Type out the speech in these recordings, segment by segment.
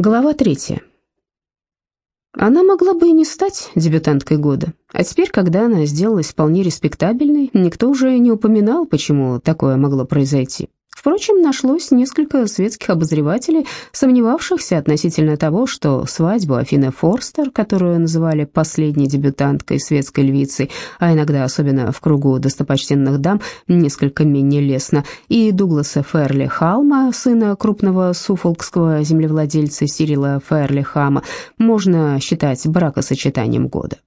Глава третья. Она могла бы и не стать дебютанткой года, а теперь, когда она сделалась вполне респектабельной, никто уже не упоминал, почему такое могло произойти. Впрочем, нашлось несколько светских обозревателей, сомневавшихся относительно того, что свадьбу Афины Форстер, которую называли последней дебютанткой светской львицей, а иногда, особенно в кругу достопочтенных дам, несколько менее лестно, и Дугласа Ферли Халма, сына крупного суфолкского землевладельца Сирила Ферли Хама, можно считать бракосочетанием года.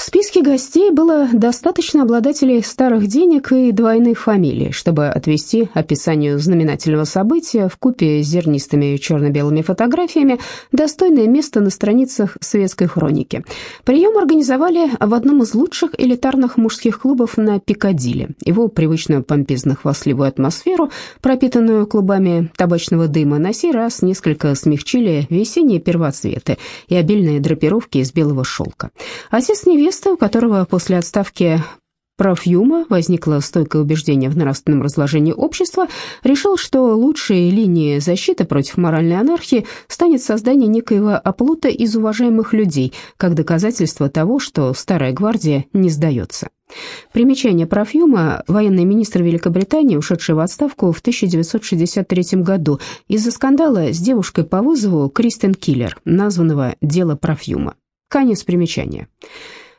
В списке гостей было достаточно обладателей старых денег и двойных фамилий, чтобы отвести описанию знаменательного события в купе с зернистыми черно-белыми фотографиями достойное место на страницах светской хроники. Прием организовали в одном из лучших элитарных мужских клубов на Пикадилли. Его привычную помпезно-хвастливую атмосферу, пропитанную клубами табачного дыма, на сей раз несколько смягчили весенние первоцветы и обильные драпировки из белого шелка. Отец невесты невеста, у которого после отставки Профьюма возникло стойкое убеждение в нравственном разложении общества, решил, что лучшей линией защиты против моральной анархии станет создание некоего оплота из уважаемых людей, как доказательство того, что старая гвардия не сдается. Примечание Профьюма – военный министр Великобритании, ушедший в отставку в 1963 году из-за скандала с девушкой по вызову Кристен Киллер, названного «Дело Профьюма». Конец примечания.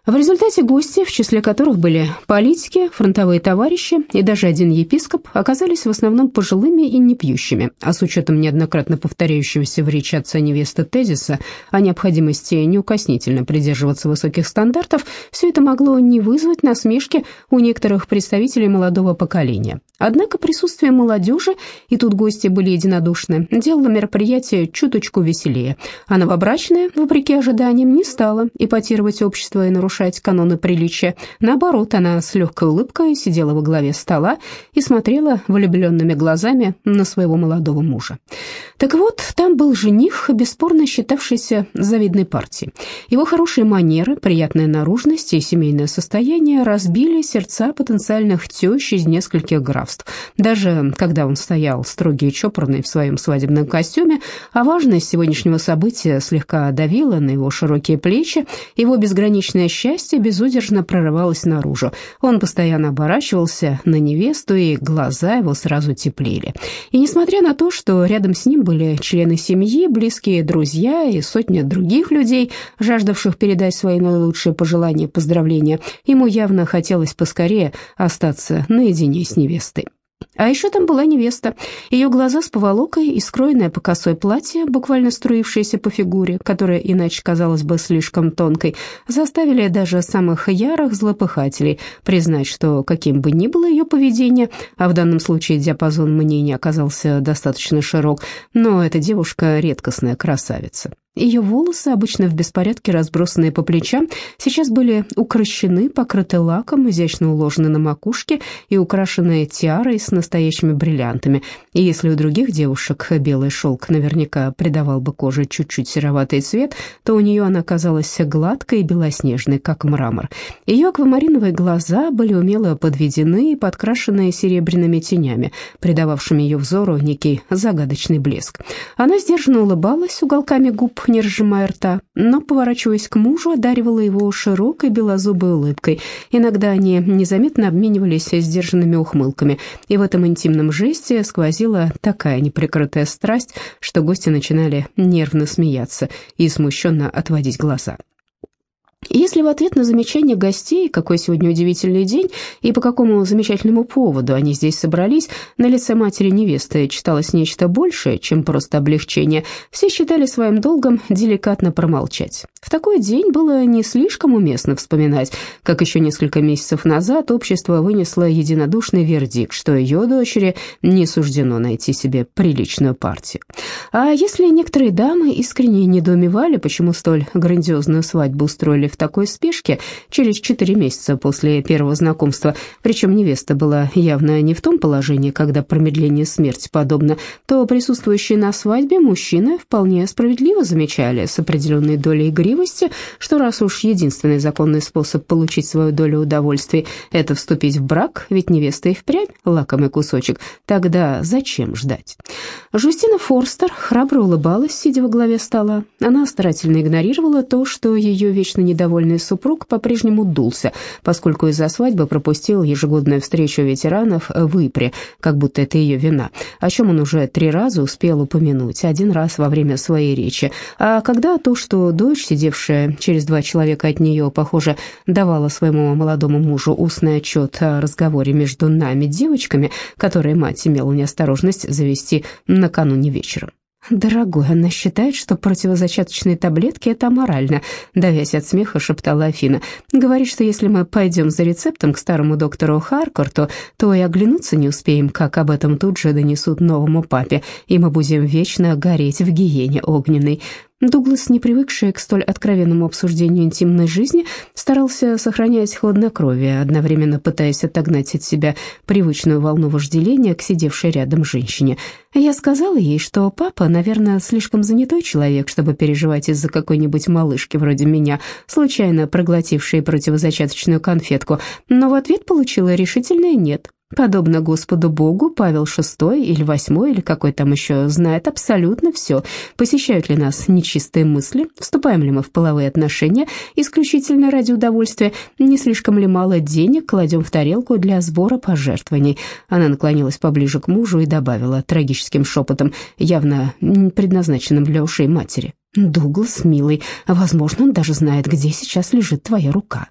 В результате гости, в числе которых были политики, фронтовые товарищи и даже один епископ, оказались в основном пожилыми и непьющими, а с учетом неоднократно повторяющегося в речи отца невесты тезиса о необходимости неукоснительно придерживаться высоких стандартов, все это могло не вызвать насмешки у некоторых представителей молодого поколения. Однако присутствие молодежи, и тут гости были единодушны, делало мероприятие чуточку веселее, а новобрачная, вопреки ожиданиям, не стала эпатировать общество и нарушать каноны приличия. Наоборот, она с легкой улыбкой сидела во главе стола и смотрела влюбленными глазами на своего молодого мужа. Так вот, там был жених, бесспорно считавшийся завидной партией. Его хорошие манеры, приятная наружность и семейное состояние разбили сердца потенциальных тещ из нескольких графств. Даже когда он стоял строгий и чопорный в своем свадебном костюме, а важность сегодняшнего события слегка давила на его широкие плечи, его безграничное счастье безудержно прорывалось наружу. Он постоянно оборачивался на невесту, и глаза его сразу теплели. И несмотря на то, что рядом с ним были члены семьи, близкие друзья и сотня других людей, жаждавших передать свои наилучшие пожелания и поздравления, ему явно хотелось поскорее остаться наедине с невестой. А еще там была невеста. Ее глаза с поволокой и скроенное по косой платье, буквально струившееся по фигуре, которая иначе казалась бы слишком тонкой, заставили даже самых ярых злопыхателей признать, что каким бы ни было ее поведение, а в данном случае диапазон мнений оказался достаточно широк, но эта девушка редкостная красавица. Ее волосы, обычно в беспорядке разбросанные по плечам, сейчас были укращены, покрыты лаком, изящно уложены на макушке и украшены тиарой с настоящими бриллиантами. И если у других девушек белый шелк наверняка придавал бы коже чуть-чуть сероватый цвет, то у нее она казалась гладкой и белоснежной, как мрамор. Ее аквамариновые глаза были умело подведены и подкрашены серебряными тенями, придававшими ее взору некий загадочный блеск. Она сдержанно улыбалась уголками губ, не разжимая рта, но, поворачиваясь к мужу, одаривала его широкой белозубой улыбкой. Иногда они незаметно обменивались сдержанными ухмылками, и в этом интимном жесте сквозила такая неприкрытая страсть, что гости начинали нервно смеяться и смущенно отводить глаза. Если в ответ на замечание гостей, какой сегодня удивительный день и по какому замечательному поводу они здесь собрались, на лице матери невесты читалось нечто большее, чем просто облегчение, все считали своим долгом деликатно промолчать. В такой день было не слишком уместно вспоминать, как еще несколько месяцев назад общество вынесло единодушный вердикт, что ее дочери не суждено найти себе приличную партию. А если некоторые дамы искренне недоумевали, почему столь грандиозную свадьбу устроили в такой спешке через четыре месяца после первого знакомства, причем невеста была явно не в том положении, когда промедление смерти подобно, то присутствующие на свадьбе мужчины вполне справедливо замечали с определенной долей игривости, что раз уж единственный законный способ получить свою долю удовольствий – это вступить в брак, ведь невеста и впрямь лакомый кусочек, тогда зачем ждать? Жустина Форстер храбро улыбалась, сидя во главе стола. Она старательно игнорировала то, что ее вечно недовольный супруг по-прежнему дулся, поскольку из-за свадьбы пропустил ежегодную встречу ветеранов в Ипре, как будто это ее вина, о чем он уже три раза успел упомянуть, один раз во время своей речи. А когда то, что дочь, сидевшая через два человека от нее, похоже, давала своему молодому мужу устный отчет о разговоре между нами, девочками, которые мать имела неосторожность завести накануне вечером. «Дорогой, она считает, что противозачаточные таблетки – это аморально», – давясь от смеха, шептала Афина. «Говорит, что если мы пойдем за рецептом к старому доктору Харкорту, то и оглянуться не успеем, как об этом тут же донесут новому папе, и мы будем вечно гореть в гиене огненной. Дуглас, не привыкший к столь откровенному обсуждению интимной жизни, старался сохранять хладнокровие, одновременно пытаясь отогнать от себя привычную волну вожделения к сидевшей рядом женщине. Я сказала ей, что папа, наверное, слишком занятой человек, чтобы переживать из-за какой-нибудь малышки вроде меня, случайно проглотившей противозачаточную конфетку, но в ответ получила решительное «нет». Подобно Господу Богу, Павел VI или VIII, или какой там еще, знает абсолютно все. Посещают ли нас нечистые мысли, вступаем ли мы в половые отношения исключительно ради удовольствия, не слишком ли мало денег кладем в тарелку для сбора пожертвований. Она наклонилась поближе к мужу и добавила трагическим шепотом, явно предназначенным для ушей матери. «Дуглас, милый, возможно, он даже знает, где сейчас лежит твоя рука».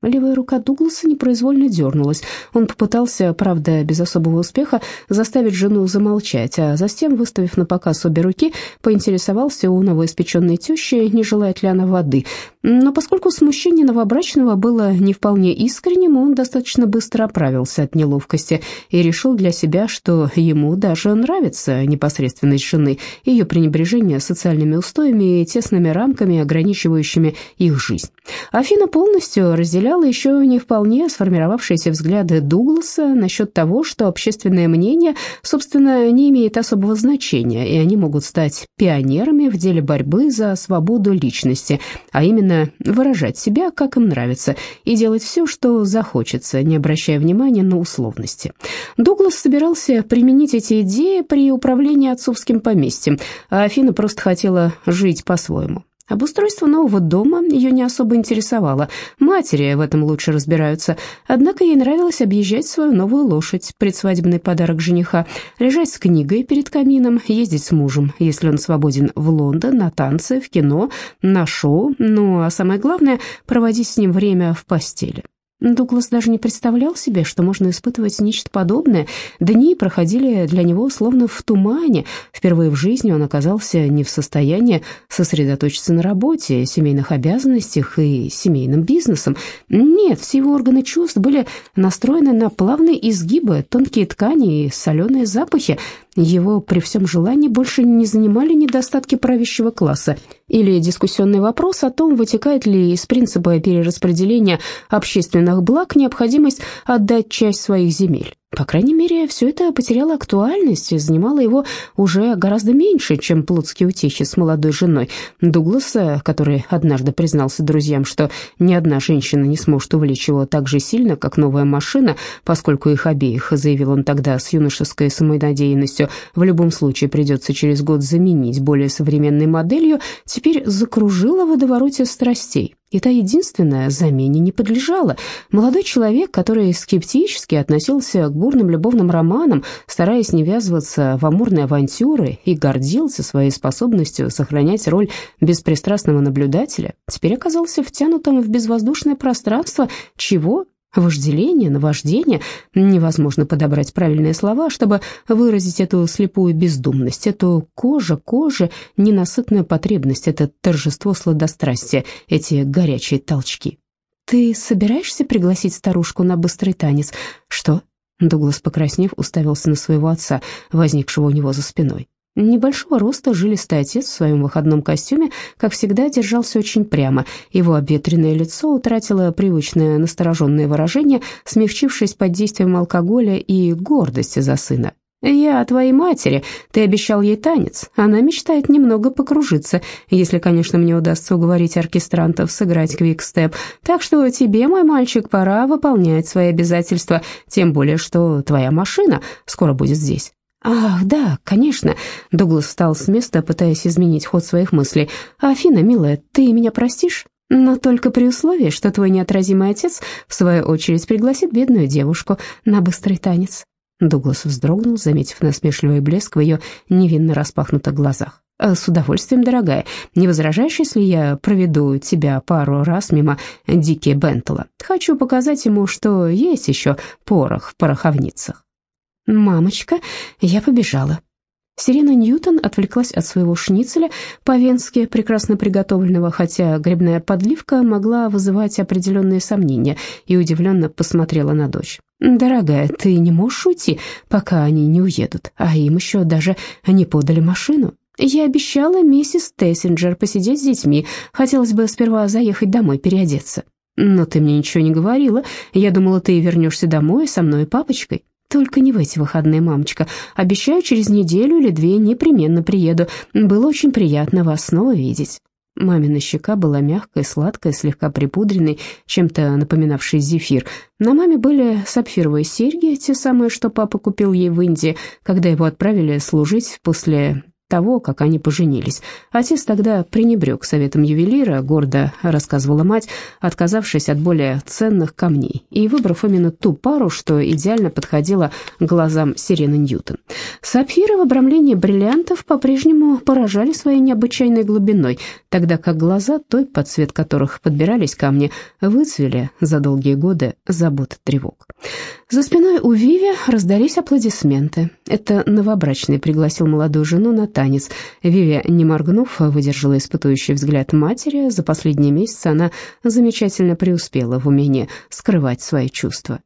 Левая рука Дугласа непроизвольно дернулась. Он попытался, правда, без особого успеха, заставить жену замолчать, а затем, выставив на показ обе руки, поинтересовался у новоиспеченной тещи, не желает ли она воды. Но поскольку смущение новобрачного было не вполне искренним, он достаточно быстро оправился от неловкости и решил для себя, что ему даже нравится непосредственность жены, ее пренебрежение социальными устоями и тесными рамками, ограничивающими их жизнь. Афина полностью разделяла разделяла еще не вполне сформировавшиеся взгляды Дугласа насчет того, что общественное мнение, собственно, не имеет особого значения, и они могут стать пионерами в деле борьбы за свободу личности, а именно выражать себя, как им нравится, и делать все, что захочется, не обращая внимания на условности. Дуглас собирался применить эти идеи при управлении отцовским поместьем, а Афина просто хотела жить по-своему. Обустройство нового дома ее не особо интересовало, матери в этом лучше разбираются, однако ей нравилось объезжать свою новую лошадь, предсвадебный подарок жениха, лежать с книгой перед камином, ездить с мужем, если он свободен в Лондон, на танцы, в кино, на шоу, ну а самое главное, проводить с ним время в постели. Дуглас даже не представлял себе, что можно испытывать нечто подобное. Дни проходили для него словно в тумане. Впервые в жизни он оказался не в состоянии сосредоточиться на работе, семейных обязанностях и семейным бизнесом. Нет, все его органы чувств были настроены на плавные изгибы, тонкие ткани и соленые запахи. Его при всем желании больше не занимали недостатки правящего класса или дискуссионный вопрос о том, вытекает ли из принципа перераспределения общественных благ необходимость отдать часть своих земель. По крайней мере, все это потеряло актуальность и занимало его уже гораздо меньше, чем плотские утечи с молодой женой Дугласа, который однажды признался друзьям, что ни одна женщина не сможет увлечь его так же сильно, как новая машина, поскольку их обеих, заявил он тогда с юношеской самонадеянностью, в любом случае придется через год заменить более современной моделью, теперь закружила в водовороте страстей. И та единственная замене не подлежала. Молодой человек, который скептически относился к бурным любовным романам, стараясь не ввязываться в амурные авантюры и гордился своей способностью сохранять роль беспристрастного наблюдателя, теперь оказался втянутым в безвоздушное пространство, чего Вожделение, наваждение, невозможно подобрать правильные слова, чтобы выразить эту слепую бездумность, эту кожа, кожа, ненасытную потребность, это торжество сладострастия, эти горячие толчки. «Ты собираешься пригласить старушку на быстрый танец?» «Что?» Дуглас, покраснев, уставился на своего отца, возникшего у него за спиной. Небольшого роста жилистый отец в своем выходном костюме, как всегда, держался очень прямо. Его обветренное лицо утратило привычное настороженное выражение, смягчившись под действием алкоголя и гордости за сына. «Я о твоей матери. Ты обещал ей танец. Она мечтает немного покружиться, если, конечно, мне удастся уговорить оркестрантов сыграть квикстеп. Так что тебе, мой мальчик, пора выполнять свои обязательства, тем более, что твоя машина скоро будет здесь». «Ах, да, конечно», — Дуглас встал с места, пытаясь изменить ход своих мыслей. «Афина, милая, ты меня простишь?» «Но только при условии, что твой неотразимый отец, в свою очередь, пригласит бедную девушку на быстрый танец». Дуглас вздрогнул, заметив насмешливый блеск в ее невинно распахнутых глазах. «Э, «С удовольствием, дорогая. Не возражаешь, если я проведу тебя пару раз мимо Дики Бентела? Хочу показать ему, что есть еще порох в пороховницах». «Мамочка, я побежала». Сирена Ньютон отвлеклась от своего шницеля, по-венски прекрасно приготовленного, хотя грибная подливка могла вызывать определенные сомнения, и удивленно посмотрела на дочь. «Дорогая, ты не можешь уйти, пока они не уедут, а им еще даже не подали машину. Я обещала миссис Тессинджер посидеть с детьми, хотелось бы сперва заехать домой переодеться». «Но ты мне ничего не говорила, я думала, ты вернешься домой со мной и папочкой». Только не в эти выходные, мамочка. Обещаю, через неделю или две непременно приеду. Было очень приятно вас снова видеть». Мамина щека была мягкой, сладкой, слегка припудренной, чем-то напоминавшей зефир. На маме были сапфировые серьги, те самые, что папа купил ей в Индии, когда его отправили служить после того, как они поженились. Отец тогда пренебрег советом ювелира, гордо рассказывала мать, отказавшись от более ценных камней и выбрав именно ту пару, что идеально подходила глазам Сирены Ньютон. Сапфиры в обрамлении бриллиантов по-прежнему поражали своей необычайной глубиной, тогда как глаза, той, под цвет которых подбирались камни, выцвели за долгие годы забот тревог. За спиной у Виви раздались аплодисменты. Это новобрачный пригласил молодую жену на танец. Виви, не моргнув, выдержала испытующий взгляд матери. За последние месяцы она замечательно преуспела в умении скрывать свои чувства.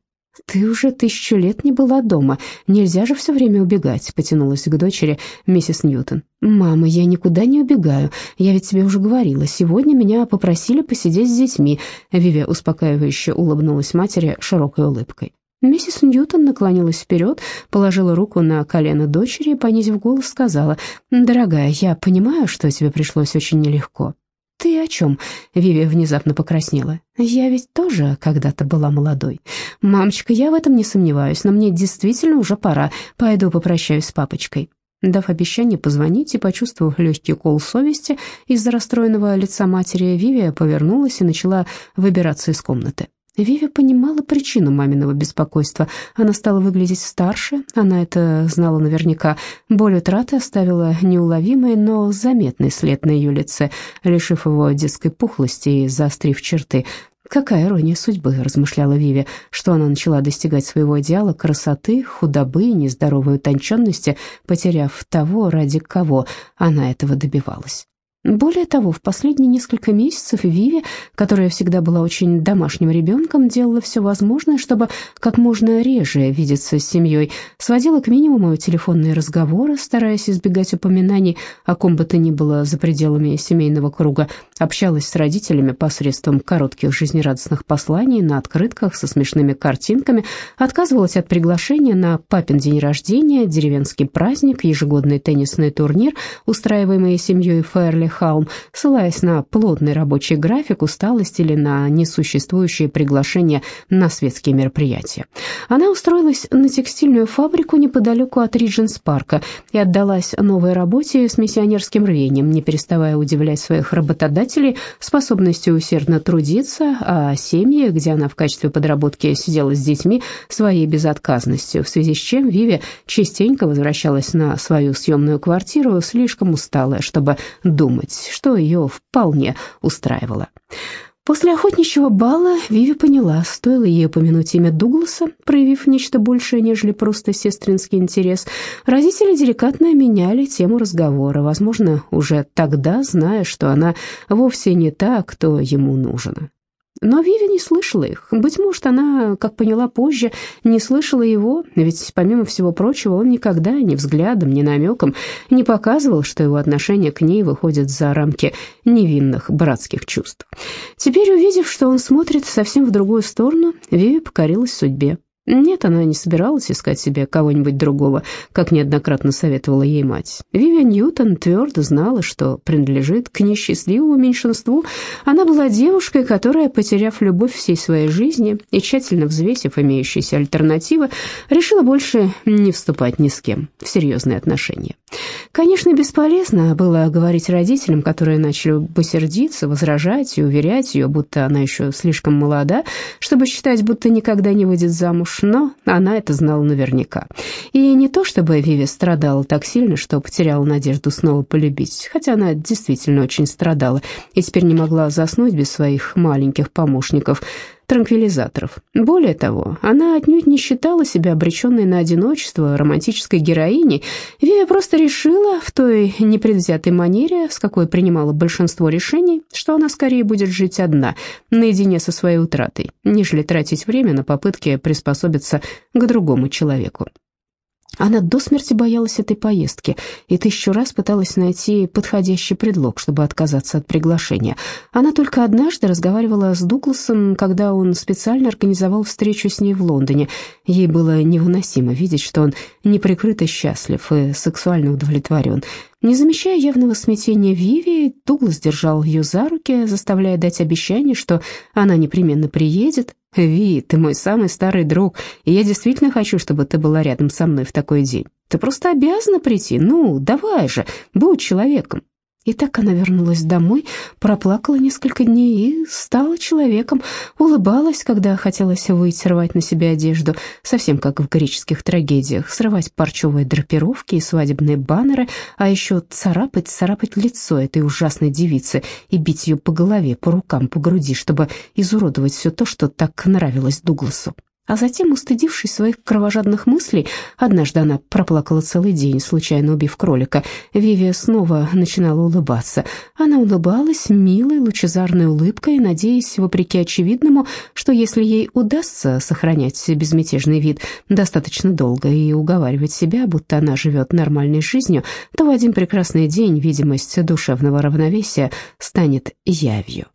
«Ты уже тысячу лет не была дома. Нельзя же все время убегать», — потянулась к дочери миссис Ньютон. «Мама, я никуда не убегаю. Я ведь тебе уже говорила. Сегодня меня попросили посидеть с детьми». Виви успокаивающе улыбнулась матери широкой улыбкой. Миссис Ньютон наклонилась вперед, положила руку на колено дочери и, понизив голос, сказала, «Дорогая, я понимаю, что тебе пришлось очень нелегко». «Ты о чем?» — Виви внезапно покраснела. «Я ведь тоже когда-то была молодой. Мамочка, я в этом не сомневаюсь, но мне действительно уже пора. Пойду попрощаюсь с папочкой». Дав обещание позвонить и почувствовав легкий кол совести из-за расстроенного лица матери, Вивия повернулась и начала выбираться из комнаты. Виви понимала причину маминого беспокойства. Она стала выглядеть старше, она это знала наверняка. Боль утраты оставила неуловимый, но заметный след на ее лице, лишив его детской пухлости и заострив черты. Какая ирония судьбы, размышляла Виви, что она начала достигать своего идеала красоты, худобы и нездоровой утонченности, потеряв того, ради кого она этого добивалась. Более того, в последние несколько месяцев Виви, которая всегда была очень домашним ребенком, делала все возможное, чтобы как можно реже видеться с семьей, сводила к минимуму телефонные разговоры, стараясь избегать упоминаний о ком бы то ни было за пределами семейного круга, общалась с родителями посредством коротких жизнерадостных посланий на открытках со смешными картинками, отказывалась от приглашения на папин день рождения, деревенский праздник, ежегодный теннисный турнир, устраиваемый семьей Фэрли Хаум, ссылаясь на плотный рабочий график, усталость или на несуществующие приглашения на светские мероприятия. Она устроилась на текстильную фабрику неподалеку от Ридженс-парка и отдалась новой работе с миссионерским рвением, не переставая удивлять своих работодателей способностью усердно трудиться, а семьи, где она в качестве подработки сидела с детьми, своей безотказностью, в связи с чем Виви частенько возвращалась на свою съемную квартиру, слишком усталая, чтобы думать думать, что ее вполне устраивало. После охотничьего бала Виви поняла, стоило ей упомянуть имя Дугласа, проявив нечто большее, нежели просто сестринский интерес. Родители деликатно меняли тему разговора, возможно, уже тогда зная, что она вовсе не та, кто ему нужен. Но Виви не слышала их. Быть может, она, как поняла позже, не слышала его, ведь, помимо всего прочего, он никогда ни взглядом, ни намеком не показывал, что его отношение к ней выходит за рамки невинных братских чувств. Теперь, увидев, что он смотрит совсем в другую сторону, Виви покорилась судьбе. Нет, она не собиралась искать себе кого-нибудь другого, как неоднократно советовала ей мать. Вивиан Ньютон твердо знала, что принадлежит к несчастливому меньшинству. Она была девушкой, которая, потеряв любовь всей своей жизни и тщательно взвесив имеющиеся альтернативы, решила больше не вступать ни с кем в серьезные отношения. Конечно, бесполезно было говорить родителям, которые начали бы сердиться, возражать и уверять ее, будто она еще слишком молода, чтобы считать, будто никогда не выйдет замуж, но она это знала наверняка. И не то, чтобы Виви страдала так сильно, что потеряла надежду снова полюбить, хотя она действительно очень страдала и теперь не могла заснуть без своих маленьких помощников – транквилизаторов. Более того, она отнюдь не считала себя обреченной на одиночество романтической героиней. Вивия просто решила в той непредвзятой манере, с какой принимала большинство решений, что она скорее будет жить одна, наедине со своей утратой, нежели тратить время на попытки приспособиться к другому человеку. Она до смерти боялась этой поездки и тысячу раз пыталась найти подходящий предлог, чтобы отказаться от приглашения. Она только однажды разговаривала с Дугласом, когда он специально организовал встречу с ней в Лондоне. Ей было невыносимо видеть, что он неприкрыто счастлив и сексуально удовлетворен. Не замечая явного смятения Виви, Дуглас держал ее за руки, заставляя дать обещание, что она непременно приедет. «Ви, ты мой самый старый друг, и я действительно хочу, чтобы ты была рядом со мной в такой день. Ты просто обязана прийти, ну, давай же, будь человеком». И так она вернулась домой, проплакала несколько дней и стала человеком, улыбалась, когда хотелось выйти, рвать на себе одежду, совсем как в греческих трагедиях, срывать парчевые драпировки и свадебные баннеры, а еще царапать, царапать лицо этой ужасной девицы и бить ее по голове, по рукам, по груди, чтобы изуродовать все то, что так нравилось Дугласу. А затем, устыдившись своих кровожадных мыслей, однажды она проплакала целый день, случайно убив кролика. Вивия снова начинала улыбаться. Она улыбалась милой, лучезарной улыбкой, надеясь, вопреки очевидному, что если ей удастся сохранять безмятежный вид достаточно долго и уговаривать себя, будто она живет нормальной жизнью, то в один прекрасный день видимость душевного равновесия станет явью.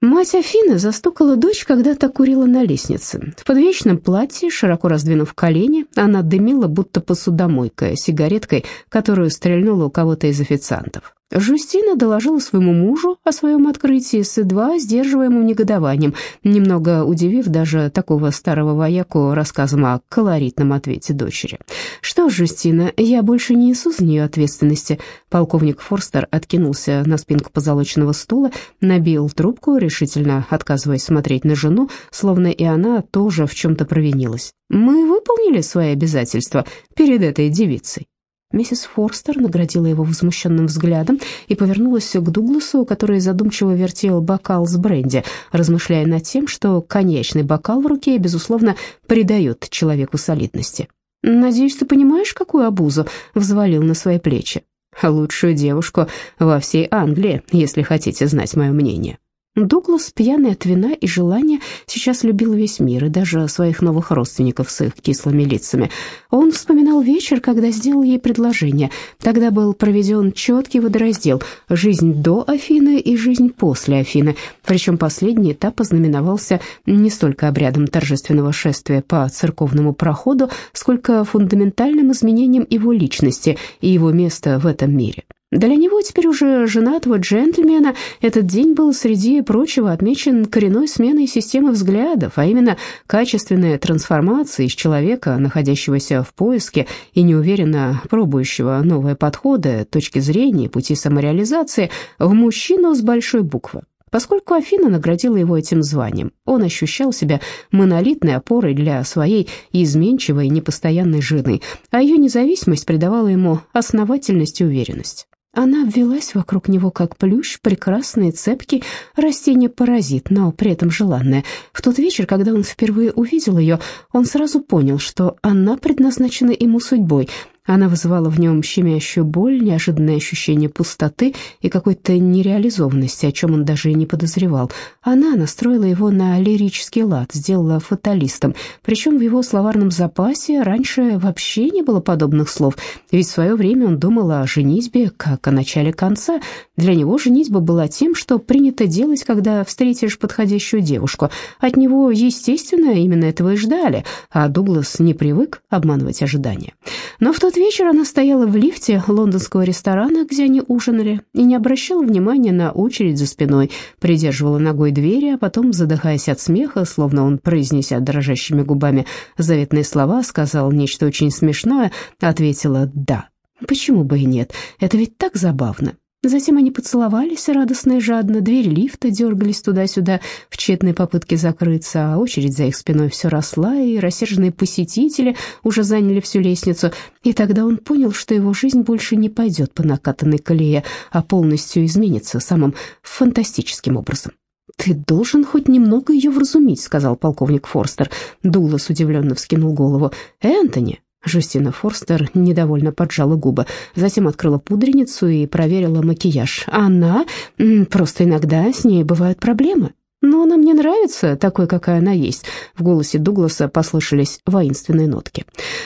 Мать Афины застукала дочь, когда та курила на лестнице. В подвечном платье, широко раздвинув колени, она дымила, будто посудомойка, сигареткой, которую стрельнула у кого-то из официантов. Жустина доложила своему мужу о своем открытии с едва сдерживаемым негодованием, немного удивив даже такого старого вояку рассказом о колоритном ответе дочери. «Что ж, Жустина, я больше не несу за нее ответственности». Полковник Форстер откинулся на спинку позолоченного стула, набил трубку, решительно отказываясь смотреть на жену, словно и она тоже в чем-то провинилась. «Мы выполнили свои обязательства перед этой девицей». Миссис Форстер наградила его возмущенным взглядом и повернулась к Дугласу, который задумчиво вертел бокал с бренди, размышляя над тем, что коньячный бокал в руке, безусловно, придает человеку солидности. «Надеюсь, ты понимаешь, какую обузу взвалил на свои плечи? Лучшую девушку во всей Англии, если хотите знать мое мнение». Дуглас, пьяный от вина и желания, сейчас любил весь мир и даже своих новых родственников с их кислыми лицами. Он вспоминал вечер, когда сделал ей предложение. Тогда был проведен четкий водораздел «Жизнь до Афины» и «Жизнь после Афины», причем последний этап ознаменовался не столько обрядом торжественного шествия по церковному проходу, сколько фундаментальным изменением его личности и его места в этом мире. Для него, теперь уже женатого джентльмена, этот день был, среди прочего, отмечен коренной сменой системы взглядов, а именно качественная трансформация из человека, находящегося в поиске и неуверенно пробующего новые подходы, точки зрения пути самореализации, в мужчину с большой буквы. Поскольку Афина наградила его этим званием, он ощущал себя монолитной опорой для своей изменчивой и непостоянной жены, а ее независимость придавала ему основательность и уверенность. Она обвелась вокруг него как плющ, прекрасный, цепкий, растение-паразит, но при этом желанное. В тот вечер, когда он впервые увидел ее, он сразу понял, что она предназначена ему судьбой. Она вызывала в нем щемящую боль, неожиданное ощущение пустоты и какой-то нереализованности, о чем он даже и не подозревал. Она настроила его на лирический лад, сделала фаталистом, причем в его словарном запасе раньше вообще не было подобных слов, ведь в свое время он думал о женитьбе как о начале конца. Для него женитьба была тем, что принято делать, когда встретишь подходящую девушку. От него, естественно, именно этого и ждали, а Дуглас не привык обманывать ожидания. Но в тот вечер она стояла в лифте лондонского ресторана, где они ужинали, и не обращала внимания на очередь за спиной, придерживала ногой двери, а потом, задыхаясь от смеха, словно он, произнеся дрожащими губами заветные слова, сказал нечто очень смешное, ответила «да». Почему бы и нет? Это ведь так забавно. Затем они поцеловались радостно и жадно, двери лифта дергались туда-сюда в тщетной попытке закрыться, а очередь за их спиной все росла, и рассерженные посетители уже заняли всю лестницу. И тогда он понял, что его жизнь больше не пойдет по накатанной колее, а полностью изменится самым фантастическим образом. «Ты должен хоть немного ее вразумить», — сказал полковник Форстер. Дуглас удивленно вскинул голову. «Энтони, Жустина Форстер недовольно поджала губы, затем открыла пудреницу и проверила макияж. Она... Просто иногда с ней бывают проблемы. «Но она мне нравится, такой, какая она есть», — в голосе Дугласа послышались воинственные нотки.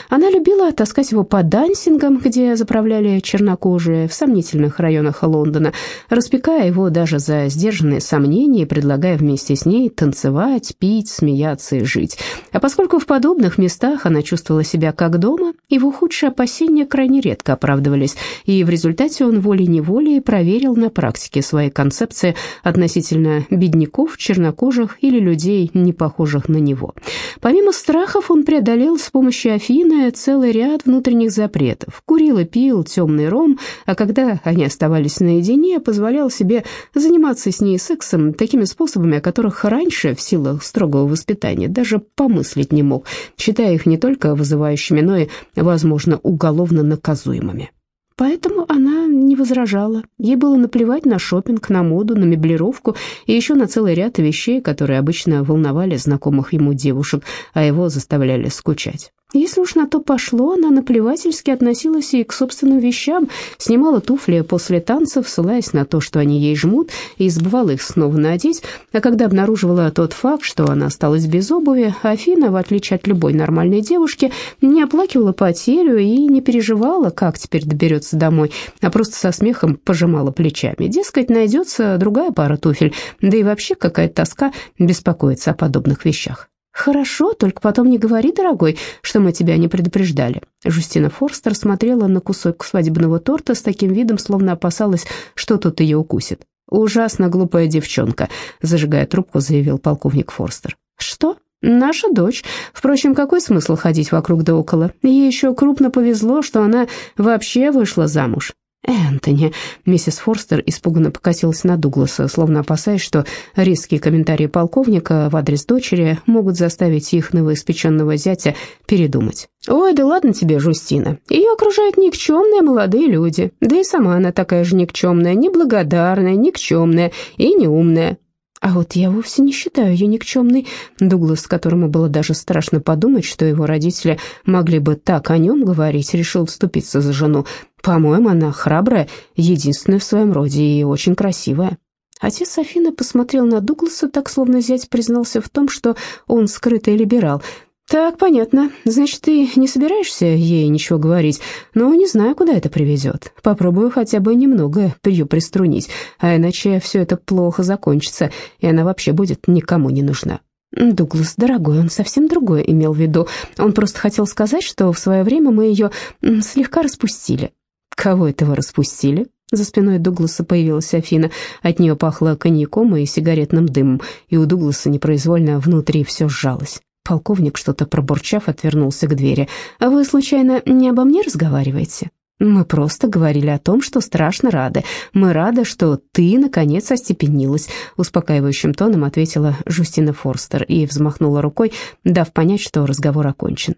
Она любила таскать его по дансингам, где заправляли чернокожие в сомнительных районах Лондона, распекая его даже за сдержанные сомнения предлагая вместе с ней танцевать, пить, смеяться и жить. А поскольку в подобных местах она чувствовала себя как дома, его худшие опасения крайне редко оправдывались, и в результате он волей-неволей проверил на практике свои концепции относительно бедняков, чернокожих или людей, не похожих на него. Помимо страхов, он преодолел с помощью Афины целый ряд внутренних запретов. Курил и пил темный ром, а когда они оставались наедине, позволял себе заниматься с ней сексом такими способами, о которых раньше, в силах строгого воспитания, даже помыслить не мог, считая их не только вызывающими, но и, возможно, уголовно наказуемыми. Поэтому она не возражала. Ей было наплевать на шопинг, на моду, на меблировку и еще на целый ряд вещей, которые обычно волновали знакомых ему девушек, а его заставляли скучать. Если уж на то пошло, она наплевательски относилась и к собственным вещам, снимала туфли после танцев, ссылаясь на то, что они ей жмут, и забывала их снова надеть, а когда обнаруживала тот факт, что она осталась без обуви, Афина, в отличие от любой нормальной девушки, не оплакивала потерю и не переживала, как теперь доберется домой, а просто со смехом пожимала плечами. Дескать, найдется другая пара туфель, да и вообще какая тоска беспокоиться о подобных вещах. «Хорошо, только потом не говори, дорогой, что мы тебя не предупреждали». Жустина Форстер смотрела на кусок свадебного торта с таким видом, словно опасалась, что тот ее укусит. «Ужасно глупая девчонка», — зажигая трубку, заявил полковник Форстер. «Что?» «Наша дочь. Впрочем, какой смысл ходить вокруг да около? Ей еще крупно повезло, что она вообще вышла замуж. «Энтони!» Миссис Форстер испуганно покосилась на Дугласа, словно опасаясь, что резкие комментарии полковника в адрес дочери могут заставить их новоиспеченного зятя передумать. «Ой, да ладно тебе, Жустина. Ее окружают никчемные молодые люди. Да и сама она такая же никчемная, неблагодарная, никчемная и неумная. А вот я вовсе не считаю ее никчемной. Дуглас, которому было даже страшно подумать, что его родители могли бы так о нем говорить, решил вступиться за жену. По-моему, она храбрая, единственная в своем роде и очень красивая. Отец Афины посмотрел на Дугласа так, словно зять признался в том, что он скрытый либерал – «Так, понятно. Значит, ты не собираешься ей ничего говорить, но не знаю, куда это приведет. Попробую хотя бы немного ее приструнить, а иначе все это плохо закончится, и она вообще будет никому не нужна». Дуглас, дорогой, он совсем другое имел в виду. Он просто хотел сказать, что в свое время мы ее слегка распустили. Кого это вы распустили? За спиной Дугласа появилась Афина. От нее пахло коньяком и сигаретным дымом, и у Дугласа непроизвольно внутри все сжалось. Полковник, что-то пробурчав, отвернулся к двери. «А вы, случайно, не обо мне разговариваете?» «Мы просто говорили о том, что страшно рады. Мы рады, что ты, наконец, остепенилась», — успокаивающим тоном ответила Жустина Форстер и взмахнула рукой, дав понять, что разговор окончен.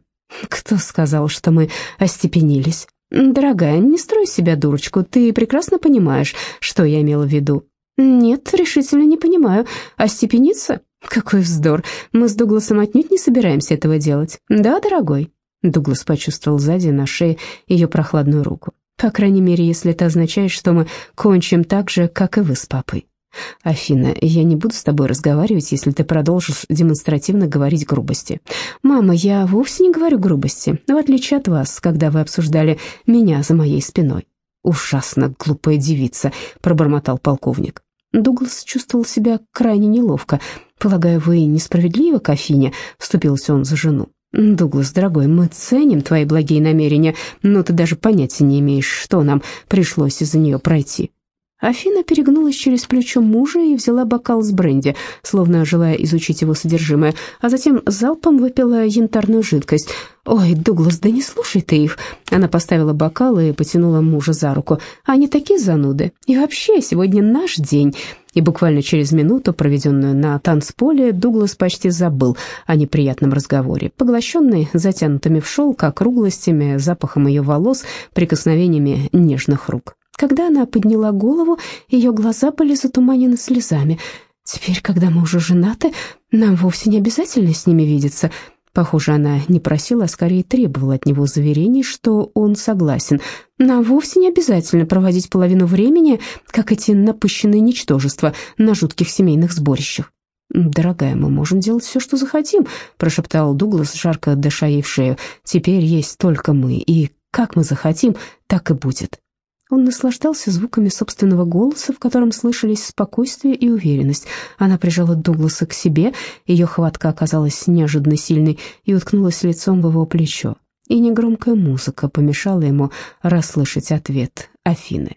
«Кто сказал, что мы остепенились?» «Дорогая, не строй себя дурочку, ты прекрасно понимаешь, что я имела в виду». «Нет, решительно не понимаю. Остепениться? Какой вздор. Мы с Дугласом отнюдь не собираемся этого делать. Да, дорогой?» Дуглас почувствовал сзади на шее ее прохладную руку. «По крайней мере, если это означает, что мы кончим так же, как и вы с папой». «Афина, я не буду с тобой разговаривать, если ты продолжишь демонстративно говорить грубости». «Мама, я вовсе не говорю грубости, в отличие от вас, когда вы обсуждали меня за моей спиной». «Ужасно глупая девица», — пробормотал полковник. Дуглас чувствовал себя крайне неловко. «Полагаю, вы несправедливы к Афине?» — вступился он за жену. «Дуглас, дорогой, мы ценим твои благие намерения, но ты даже понятия не имеешь, что нам пришлось из-за нее пройти. Афина перегнулась через плечо мужа и взяла бокал с бренди, словно желая изучить его содержимое, а затем залпом выпила янтарную жидкость. «Ой, Дуглас, да не слушай ты их!» Она поставила бокал и потянула мужа за руку. «Они такие зануды. И вообще, сегодня наш день». И буквально через минуту, проведенную на танцполе, Дуглас почти забыл о неприятном разговоре, поглощенный затянутыми в шелк округлостями, запахом ее волос, прикосновениями нежных рук. Когда она подняла голову, ее глаза были затуманены слезами. «Теперь, когда мы уже женаты, нам вовсе не обязательно с ними видеться». Похоже, она не просила, а скорее требовала от него заверений, что он согласен. Нам вовсе не обязательно проводить половину времени, как эти напыщенные ничтожества на жутких семейных сборищах. «Дорогая, мы можем делать все, что захотим», — прошептал Дуглас, жарко дыша ей в шею. «Теперь есть только мы, и как мы захотим, так и будет». Он наслаждался звуками собственного голоса, в котором слышались спокойствие и уверенность. Она прижала Дугласа к себе, ее хватка оказалась неожиданно сильной и уткнулась лицом в его плечо. И негромкая музыка помешала ему расслышать ответ Афины.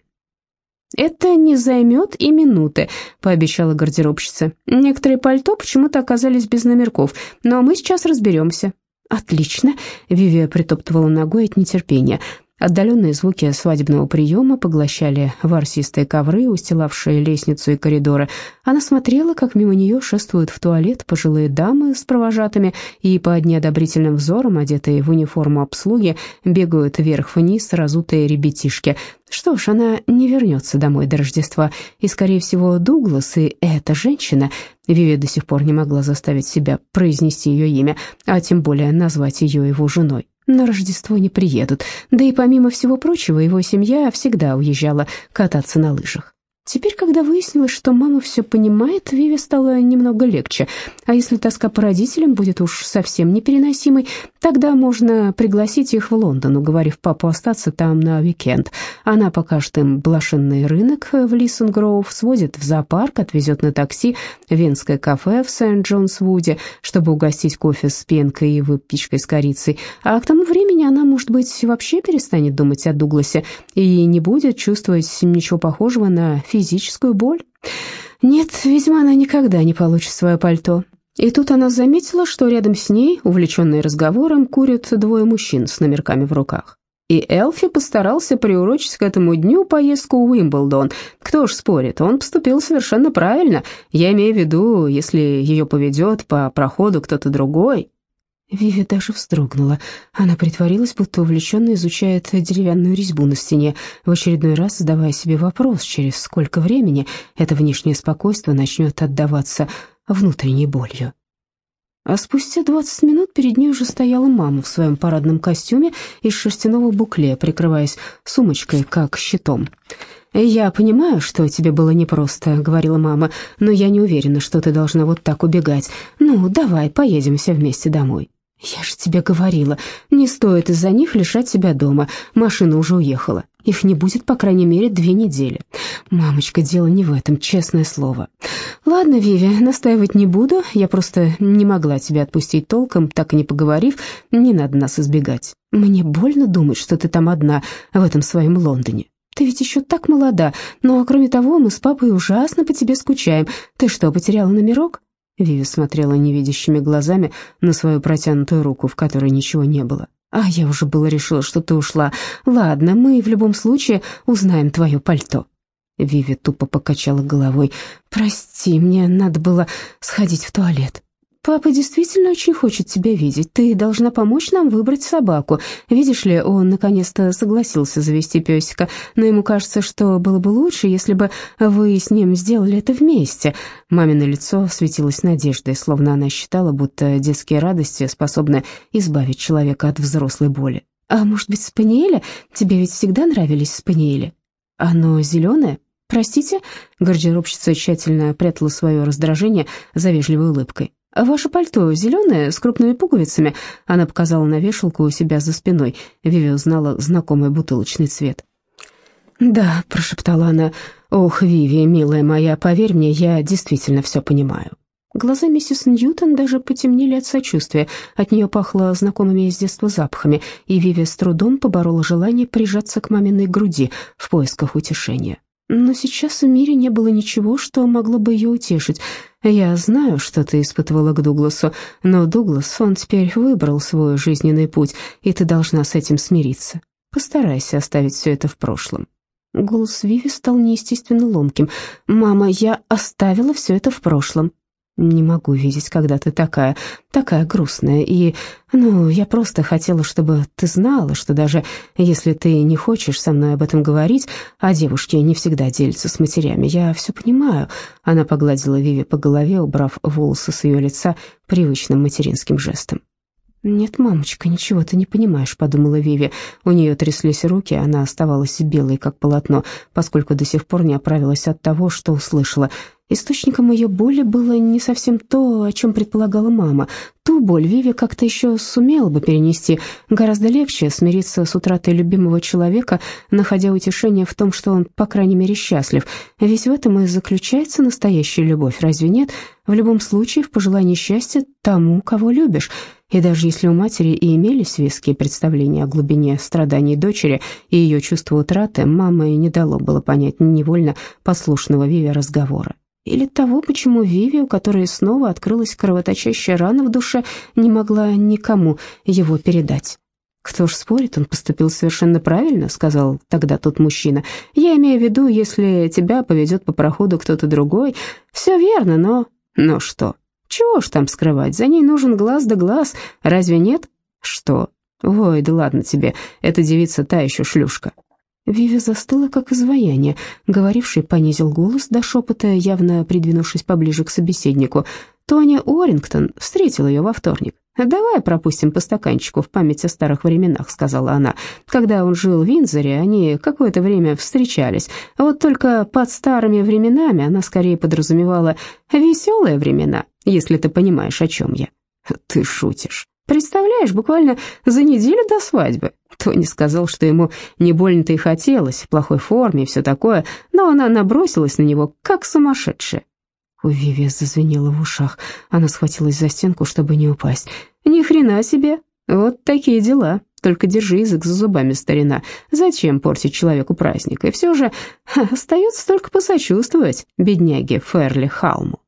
«Это не займет и минуты», — пообещала гардеробщица. «Некоторые пальто почему-то оказались без номерков, но мы сейчас разберемся». «Отлично», — Вивия притоптывала ногой от нетерпения. Отдаленные звуки свадебного приема поглощали ворсистые ковры, устилавшие лестницу и коридоры. Она смотрела, как мимо нее шествуют в туалет пожилые дамы с провожатыми, и по неодобрительным взорам, одетые в униформу обслуги, бегают вверх-вниз разутые ребятишки. Что ж, она не вернется домой до Рождества, и, скорее всего, Дуглас и эта женщина... Виви до сих пор не могла заставить себя произнести ее имя, а тем более назвать ее его женой на Рождество не приедут, да и помимо всего прочего его семья всегда уезжала кататься на лыжах. Теперь, когда выяснилось, что мама все понимает, Виве стало немного легче. А если тоска по родителям будет уж совсем непереносимой, тогда можно пригласить их в Лондон, уговорив папу остаться там на уикенд. Она покажет им блошинный рынок в Лиссенгроув, сводит в зоопарк, отвезет на такси венское кафе в Сент-Джонс-Вуде, чтобы угостить кофе с пенкой и выпечкой с корицей. А к тому времени она, может быть, вообще перестанет думать о Дугласе и не будет чувствовать ничего похожего на физическую боль. Нет, видимо, она никогда не получит свое пальто. И тут она заметила, что рядом с ней, увлеченные разговором, курят двое мужчин с номерками в руках. И Элфи постарался приурочить к этому дню поездку в Уимблдон. Кто ж спорит, он поступил совершенно правильно. Я имею в виду, если ее поведет по проходу кто-то другой. Виви даже вздрогнула. Она притворилась, будто увлеченно изучает деревянную резьбу на стене, в очередной раз задавая себе вопрос, через сколько времени это внешнее спокойствие начнет отдаваться внутренней болью. А спустя двадцать минут перед ней уже стояла мама в своем парадном костюме из шерстяного букле, прикрываясь сумочкой, как щитом. «Я понимаю, что тебе было непросто», — говорила мама, «но я не уверена, что ты должна вот так убегать. Ну, давай, поедем все вместе домой». «Я же тебе говорила, не стоит из-за них лишать себя дома. Машина уже уехала. Их не будет, по крайней мере, две недели. Мамочка, дело не в этом, честное слово. Ладно, Виви, настаивать не буду. Я просто не могла тебя отпустить толком, так и не поговорив. Не надо нас избегать. Мне больно думать, что ты там одна в этом своем Лондоне. Ты ведь еще так молода. Ну, а кроме того, мы с папой ужасно по тебе скучаем. Ты что, потеряла номерок?» Виви смотрела невидящими глазами на свою протянутую руку, в которой ничего не было. «А я уже было решила, что ты ушла. Ладно, мы в любом случае узнаем твое пальто». Виви тупо покачала головой. «Прости, мне надо было сходить в туалет». Папа действительно очень хочет тебя видеть. Ты должна помочь нам выбрать собаку. Видишь ли, он наконец-то согласился завести песика, но ему кажется, что было бы лучше, если бы вы с ним сделали это вместе». Мамино лицо светилось надеждой, словно она считала, будто детские радости способны избавить человека от взрослой боли. «А может быть, спаниеля? Тебе ведь всегда нравились спаниели?» «Оно зеленое?» «Простите?» Гардеробщица тщательно прятала свое раздражение за вежливой улыбкой. «Ваше пальто зеленое, с крупными пуговицами?» Она показала на вешалку у себя за спиной. Виви узнала знакомый бутылочный цвет. «Да», — прошептала она. «Ох, Виви, милая моя, поверь мне, я действительно все понимаю». Глаза миссис Ньютон даже потемнели от сочувствия. От нее пахло знакомыми с детства запахами, и Виви с трудом поборола желание прижаться к маминой груди в поисках утешения. Но сейчас в мире не было ничего, что могло бы ее утешить. Я знаю, что ты испытывала к Дугласу, но Дуглас, он теперь выбрал свой жизненный путь, и ты должна с этим смириться. Постарайся оставить все это в прошлом. Голос Виви стал неестественно ломким. «Мама, я оставила все это в прошлом. Не могу видеть, когда ты такая, такая грустная. И, ну, я просто хотела, чтобы ты знала, что даже если ты не хочешь со мной об этом говорить, а девушки не всегда делятся с матерями, я все понимаю». Она погладила Виви по голове, убрав волосы с ее лица привычным материнским жестом. «Нет, мамочка, ничего ты не понимаешь», — подумала Виви. У нее тряслись руки, она оставалась белой, как полотно, поскольку до сих пор не оправилась от того, что услышала. Источником ее боли было не совсем то, о чем предполагала мама. Ту боль Виви как-то еще сумела бы перенести. Гораздо легче смириться с утратой любимого человека, находя утешение в том, что он, по крайней мере, счастлив. Ведь в этом и заключается настоящая любовь, разве нет? В любом случае, в пожелании счастья тому, кого любишь. И даже если у матери и имелись веские представления о глубине страданий дочери и ее чувства утраты, мама и не дало было понять невольно послушного Виви разговора. Или того, почему Виви, у которой снова открылась кровоточащая рана в душе, не могла никому его передать. «Кто ж спорит, он поступил совершенно правильно», — сказал тогда тот мужчина. «Я имею в виду, если тебя поведет по проходу кто-то другой. Все верно, но...» «Но что? Чего ж там скрывать? За ней нужен глаз да глаз. Разве нет?» «Что? Ой, да ладно тебе, эта девица та еще шлюшка. Виви застыла, как изваяние. Говоривший понизил голос до шепота, явно придвинувшись поближе к собеседнику. Тони Орингтон встретил ее во вторник. «Давай пропустим по стаканчику в память о старых временах», — сказала она. «Когда он жил в Винзоре, они какое-то время встречались. Вот только под старыми временами она скорее подразумевала веселые времена, если ты понимаешь, о чем я». «Ты шутишь». Представляешь, буквально за неделю до свадьбы. Тони сказал, что ему не больно-то и хотелось, в плохой форме и все такое, но она набросилась на него, как сумасшедшая. У Виви зазвенело в ушах. Она схватилась за стенку, чтобы не упасть. «Ни хрена себе! Вот такие дела. Только держи язык за зубами, старина. Зачем портить человеку праздник? И все же ха, остается только посочувствовать бедняге Ферли Халму».